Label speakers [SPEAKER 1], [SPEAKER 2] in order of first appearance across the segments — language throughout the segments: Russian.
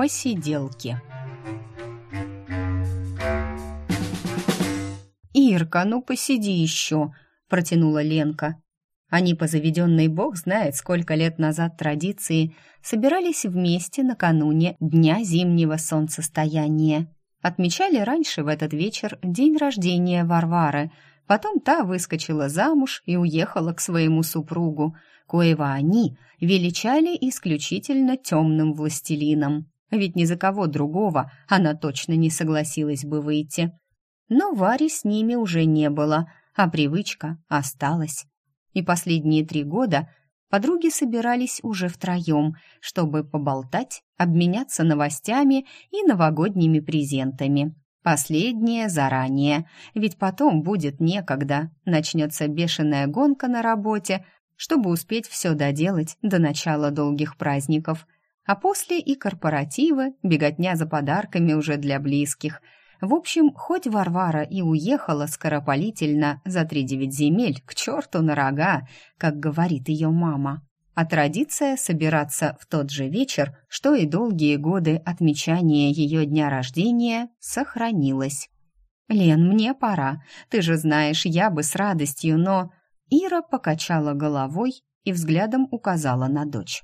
[SPEAKER 1] Посиделки. «Ирка, ну посиди еще!» — протянула Ленка. Они по заведенной бог знает сколько лет назад традиции собирались вместе накануне Дня зимнего солнцестояния. Отмечали раньше в этот вечер день рождения Варвары, потом та выскочила замуж и уехала к своему супругу, коего они величали исключительно темным властелином. Ведь ни за кого другого она точно не согласилась бы выйти. Но Вари с ними уже не было, а привычка осталась. И последние три года подруги собирались уже втроем, чтобы поболтать, обменяться новостями и новогодними презентами. Последнее заранее, ведь потом будет некогда, начнется бешеная гонка на работе, чтобы успеть все доделать до начала долгих праздников – а после и корпоративы, беготня за подарками уже для близких. В общем, хоть Варвара и уехала скоропалительно за три девять земель к черту на рога, как говорит ее мама, а традиция собираться в тот же вечер, что и долгие годы отмечания ее дня рождения, сохранилась. «Лен, мне пора. Ты же знаешь, я бы с радостью, но...» Ира покачала головой и взглядом указала на дочь.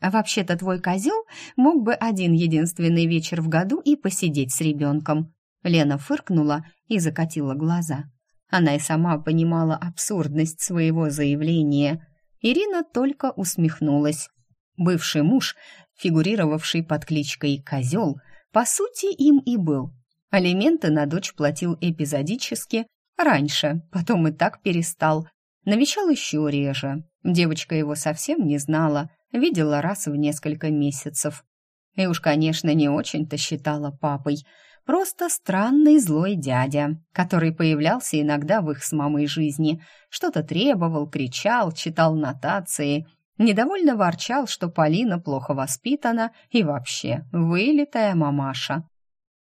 [SPEAKER 1] А вообще-то твой козел мог бы один единственный вечер в году и посидеть с ребенком. Лена фыркнула и закатила глаза. Она и сама понимала абсурдность своего заявления. Ирина только усмехнулась. Бывший муж, фигурировавший под кличкой «Козел», по сути им и был. Алименты на дочь платил эпизодически, раньше, потом и так перестал. Навещал еще реже. Девочка его совсем не знала, видела раз в несколько месяцев. И уж, конечно, не очень-то считала папой. Просто странный злой дядя, который появлялся иногда в их с мамой жизни. Что-то требовал, кричал, читал нотации. Недовольно ворчал, что Полина плохо воспитана и вообще вылитая мамаша.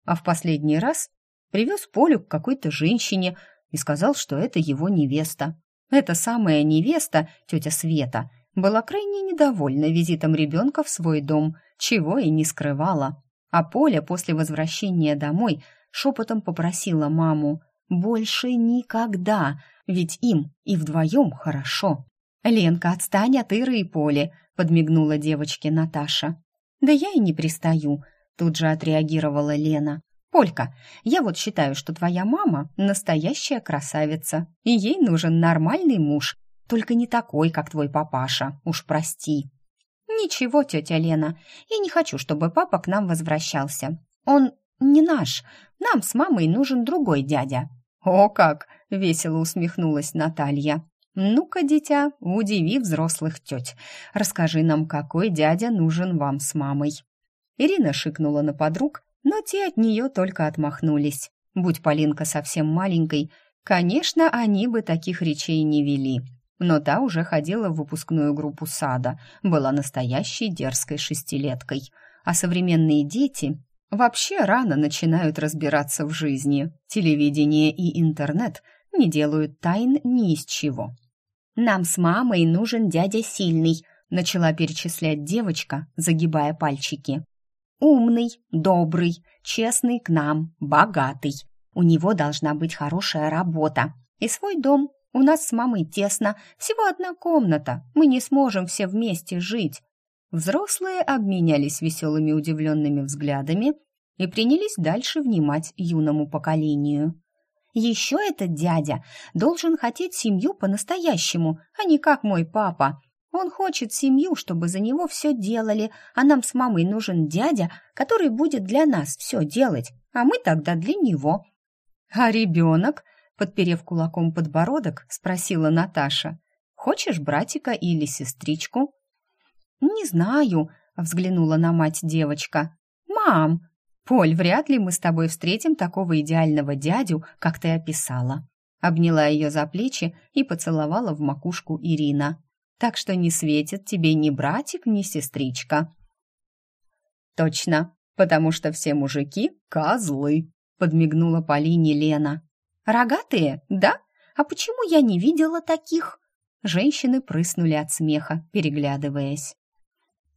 [SPEAKER 1] А в последний раз привез Полю к какой-то женщине и сказал, что это его невеста. Эта самая невеста, тетя Света, была крайне недовольна визитом ребенка в свой дом, чего и не скрывала. А Поля после возвращения домой шепотом попросила маму «Больше никогда, ведь им и вдвоем хорошо». «Ленка, отстань от Иры и Поли», — подмигнула девочке Наташа. «Да я и не пристаю», — тут же отреагировала Лена. «Полька, я вот считаю, что твоя мама настоящая красавица, и ей нужен нормальный муж, только не такой, как твой папаша, уж прости». «Ничего, тетя Лена, я не хочу, чтобы папа к нам возвращался. Он не наш, нам с мамой нужен другой дядя». «О как!» — весело усмехнулась Наталья. «Ну-ка, дитя, удиви взрослых теть. Расскажи нам, какой дядя нужен вам с мамой». Ирина шикнула на подруг, но те от нее только отмахнулись. Будь Полинка совсем маленькой, конечно, они бы таких речей не вели но та уже ходила в выпускную группу сада, была настоящей дерзкой шестилеткой. А современные дети вообще рано начинают разбираться в жизни. Телевидение и интернет не делают тайн ни из чего. «Нам с мамой нужен дядя сильный», — начала перечислять девочка, загибая пальчики. «Умный, добрый, честный к нам, богатый. У него должна быть хорошая работа и свой дом, у нас с мамой тесно, всего одна комната. Мы не сможем все вместе жить. Взрослые обменялись веселыми удивленными взглядами и принялись дальше внимать юному поколению. Еще этот дядя должен хотеть семью по-настоящему, а не как мой папа. Он хочет семью, чтобы за него все делали, а нам с мамой нужен дядя, который будет для нас все делать, а мы тогда для него. А ребенок Подперев кулаком подбородок, спросила Наташа. «Хочешь братика или сестричку?» «Не знаю», — взглянула на мать девочка. «Мам!» «Поль, вряд ли мы с тобой встретим такого идеального дядю, как ты описала». Обняла ее за плечи и поцеловала в макушку Ирина. «Так что не светит тебе ни братик, ни сестричка». «Точно, потому что все мужики — козлы», — подмигнула Полине Лена. «Рогатые, да? А почему я не видела таких?» Женщины прыснули от смеха, переглядываясь.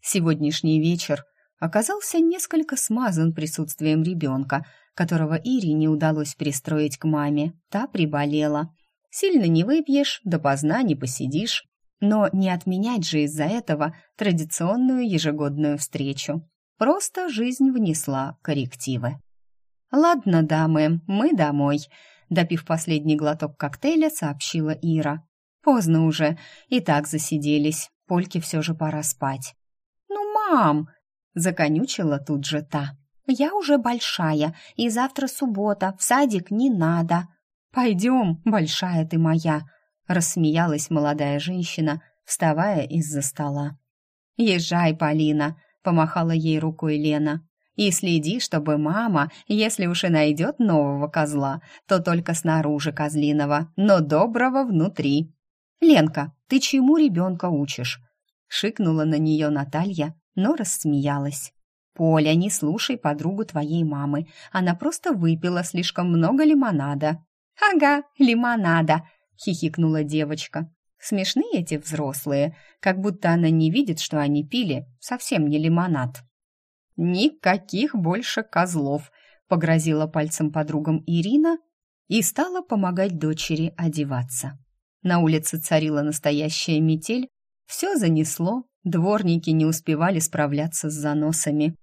[SPEAKER 1] Сегодняшний вечер оказался несколько смазан присутствием ребенка, которого Ире не удалось пристроить к маме. Та приболела. Сильно не выпьешь, допоздна не посидишь. Но не отменять же из-за этого традиционную ежегодную встречу. Просто жизнь внесла коррективы. «Ладно, дамы, мы домой», — допив последний глоток коктейля, сообщила Ира. «Поздно уже, и так засиделись. Польке все же пора спать». «Ну, мам!» — законючила тут же та. «Я уже большая, и завтра суббота, в садик не надо». «Пойдем, большая ты моя», — рассмеялась молодая женщина, вставая из-за стола. «Езжай, Полина», — помахала ей рукой Лена. «И следи, чтобы мама, если уж и найдет нового козла, то только снаружи козлиного, но доброго внутри». «Ленка, ты чему ребенка учишь?» — шикнула на нее Наталья, но рассмеялась. «Поля, не слушай подругу твоей мамы. Она просто выпила слишком много лимонада». «Ага, лимонада!» — хихикнула девочка. Смешные эти взрослые, как будто она не видит, что они пили совсем не лимонад. «Никаких больше козлов!» — погрозила пальцем подругам Ирина и стала помогать дочери одеваться. На улице царила настоящая метель, все занесло, дворники не успевали справляться с заносами.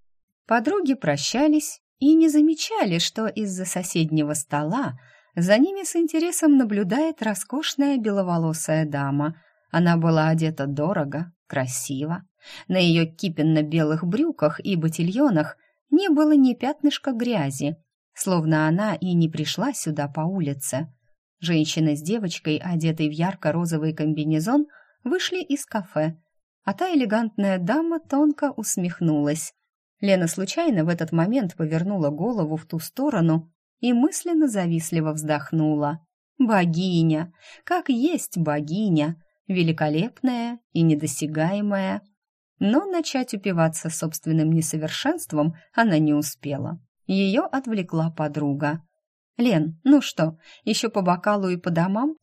[SPEAKER 1] Подруги прощались и не замечали, что из-за соседнего стола за ними с интересом наблюдает роскошная беловолосая дама. Она была одета дорого, красиво. На ее кипенно-белых брюках и ботильонах не было ни пятнышка грязи, словно она и не пришла сюда по улице. Женщина с девочкой, одетой в ярко-розовый комбинезон, вышли из кафе, а та элегантная дама тонко усмехнулась. Лена случайно в этот момент повернула голову в ту сторону и мысленно завистливо вздохнула. Богиня, как есть богиня, великолепная и недосягаемая. Но начать упиваться собственным несовершенством она не успела. Ее отвлекла подруга. «Лен, ну что, еще по бокалу и по домам?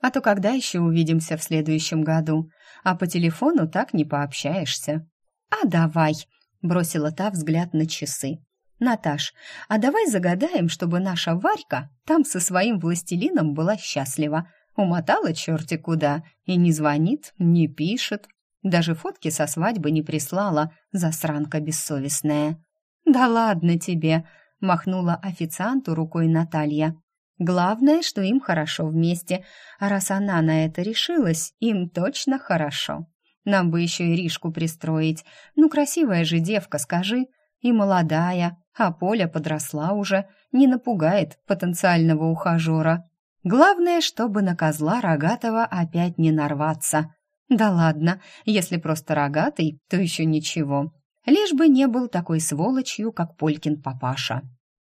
[SPEAKER 1] А то когда еще увидимся в следующем году? А по телефону так не пообщаешься». «А давай», — бросила та взгляд на часы. «Наташ, а давай загадаем, чтобы наша Варька там со своим властелином была счастлива. Умотала черти куда, и не звонит, не пишет. Даже фотки со свадьбы не прислала, засранка бессовестная». «Да ладно тебе», — махнула официанту рукой Наталья. «Главное, что им хорошо вместе, а раз она на это решилась, им точно хорошо. Нам бы еще и Ришку пристроить. Ну, красивая же девка, скажи, и молодая, а Поля подросла уже, не напугает потенциального ухажера. Главное, чтобы на козла рогатого опять не нарваться. Да ладно, если просто рогатый, то еще ничего. Лишь бы не был такой сволочью, как Полькин папаша.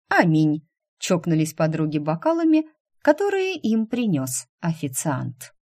[SPEAKER 1] Аминь. Чокнулись подруги бокалами, которые им принес официант.